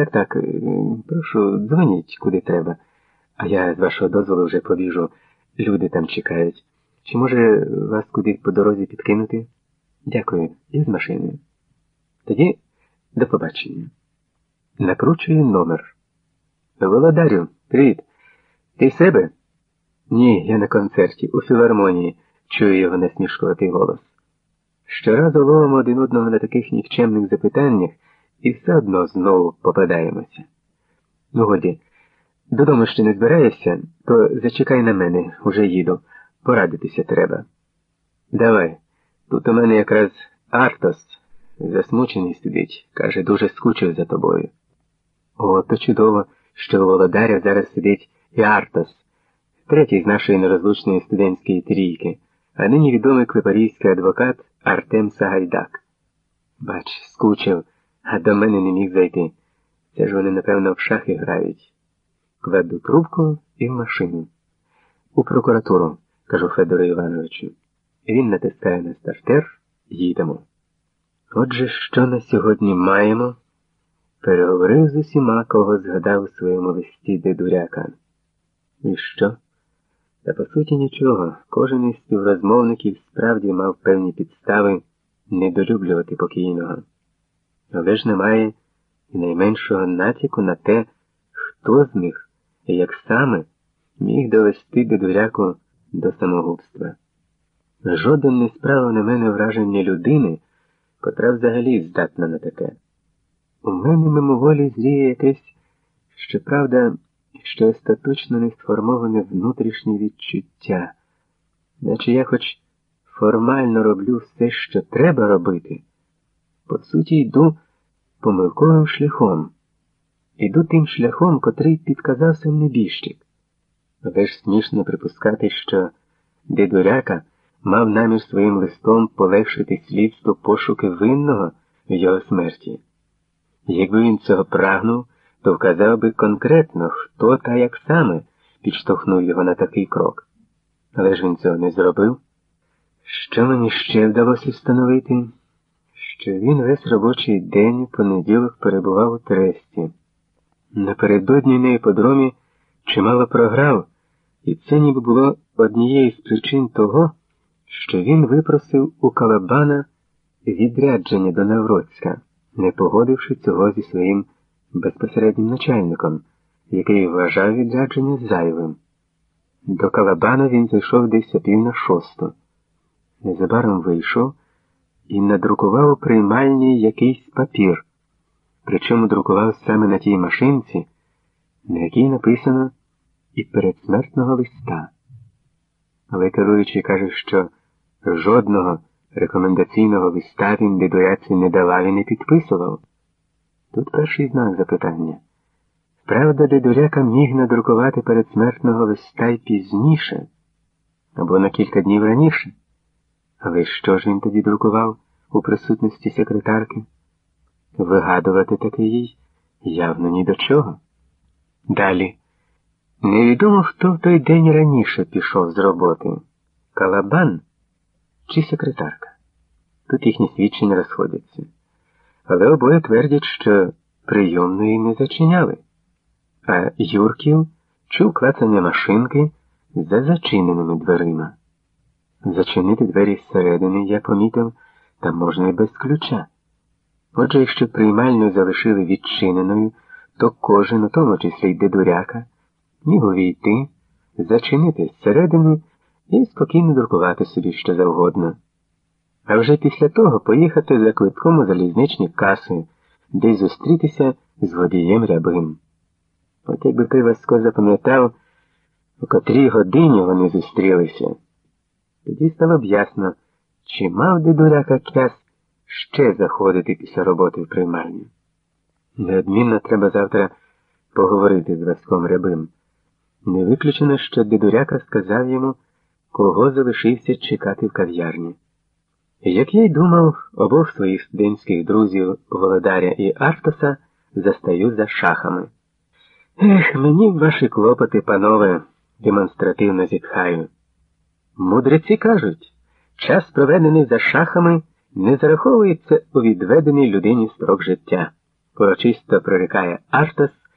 Так, так, е, прошу, дзвоніть куди треба. А я з вашого дозволу вже побіжу. Люди там чекають. Чи може вас куди по дорозі підкинути? Дякую, і з машиною. Тоді до побачення. Накручую номер. Володарю, привіт. Ти себе? Ні, я на концерті, у філармонії, чую його насмішкуватий голос. Щоразу ловимо один одного на таких нікчемних запитаннях і все одно знову попадаємося. Ну, годі, додому ще не збираєшся, то зачекай на мене, уже їду. Порадитися треба. Давай. Тут у мене якраз Артос засмучений сидить, каже, дуже скучив за тобою. О, то чудово, що у Володаря зараз сидить і Артос, третій з нашої нерозлучної студентської трійки, а нині відомий клепарійський адвокат Артем Сагайдак. Бач, скучив, а до мене не міг зайти. Це ж вони, напевно, в шахи грають. Кладу трубку і в машину. У прокуратуру, кажу Федору Івановичу. Він натискає на стартер, їдемо. Отже, що на сьогодні маємо? Переговорив з усіма, кого згадав у своєму листі дедуряка. І що? Та по суті нічого. Кожен із співрозмовників справді мав певні підстави недолюблювати покійного. Але ж немає і найменшого натяку на те, хто з них і як саме міг довести дедуряку до самогубства. Жоден не справив на мене враження людини, котра взагалі здатна на таке. У мене мимоволі зріє якесь, щоправда, ще остаточно не сформоване внутрішнє відчуття, наче я хоч формально роблю все, що треба робити, по суті, йду помилковим шляхом, іду тим шляхом, котрий підказав сам небіжчик. Але ж смішно припускати, що дедуряка мав намір своїм листом полегшити слідство пошуки винного в його смерті. Якби він цього прагнув, то вказав би конкретно, хто та як саме підштовхнув його на такий крок. Але ж він цього не зробив. Що мені ще вдалося встановити? Що він весь робочий день понеділок перебував у тресті. Напередодні на іподромі чимало програв, і це ніби було однією з причин того, що він випросив у Калабана відрядження до Навроцька, не погодивши цього зі своїм безпосереднім начальником, який вважав відрядження зайвим. До Калабана він зайшов десь о пів на шосту. Незабаром вийшов і надрукував у приймальні якийсь папір, причому друкував саме на тій машинці, на якій написано і передсмертного листа. Але керуючий каже, що жодного рекомендаційного листа він дедуяці не давав і не підписував. Тут перший знак запитання. Правда, дедуряка міг надрукувати передсмертного листа й пізніше, або на кілька днів раніше. Але що ж він тоді друкував у присутності секретарки? Вигадувати таки їй явно ні до чого. Далі. Невідомо, хто в той день раніше пішов з роботи Калабан чи секретарка. Тут їхні свідчення розходяться. Але обоє твердять, що прийомної не зачиняли, а Юрків чув клацання машинки за зачиненими дверима. Зачинити двері зсередини, я помітив, там можна і без ключа. Отже, якщо приймальню залишили відчиненою, то кожен, у тому числі й дедуряка, міг увійти, зачинити зсередини і спокійно друкувати собі що завгодно. А вже після того поїхати за квитком у залізничні каси, де й зустрітися з водієм рябим. От якби той Васько запам'ятав, у котрій годині вони зустрілися, тоді стало б ясно, чи мав дедуряка час ще заходити після роботи в приймальню. Неодмінно треба завтра поговорити з Васьком рябим. Не виключено, що дедуряка сказав йому, кого залишився чекати в кав'ярні. Як я й думав, обох своїх студентських друзів Володаря і Артоса застаю за шахами. Ех, мені ваші клопоти, панове, демонстративно зітхаю. Мудреці кажуть, час, проведений за шахами, не зараховується у відведений людині строк життя. урочисто прорікає Аштас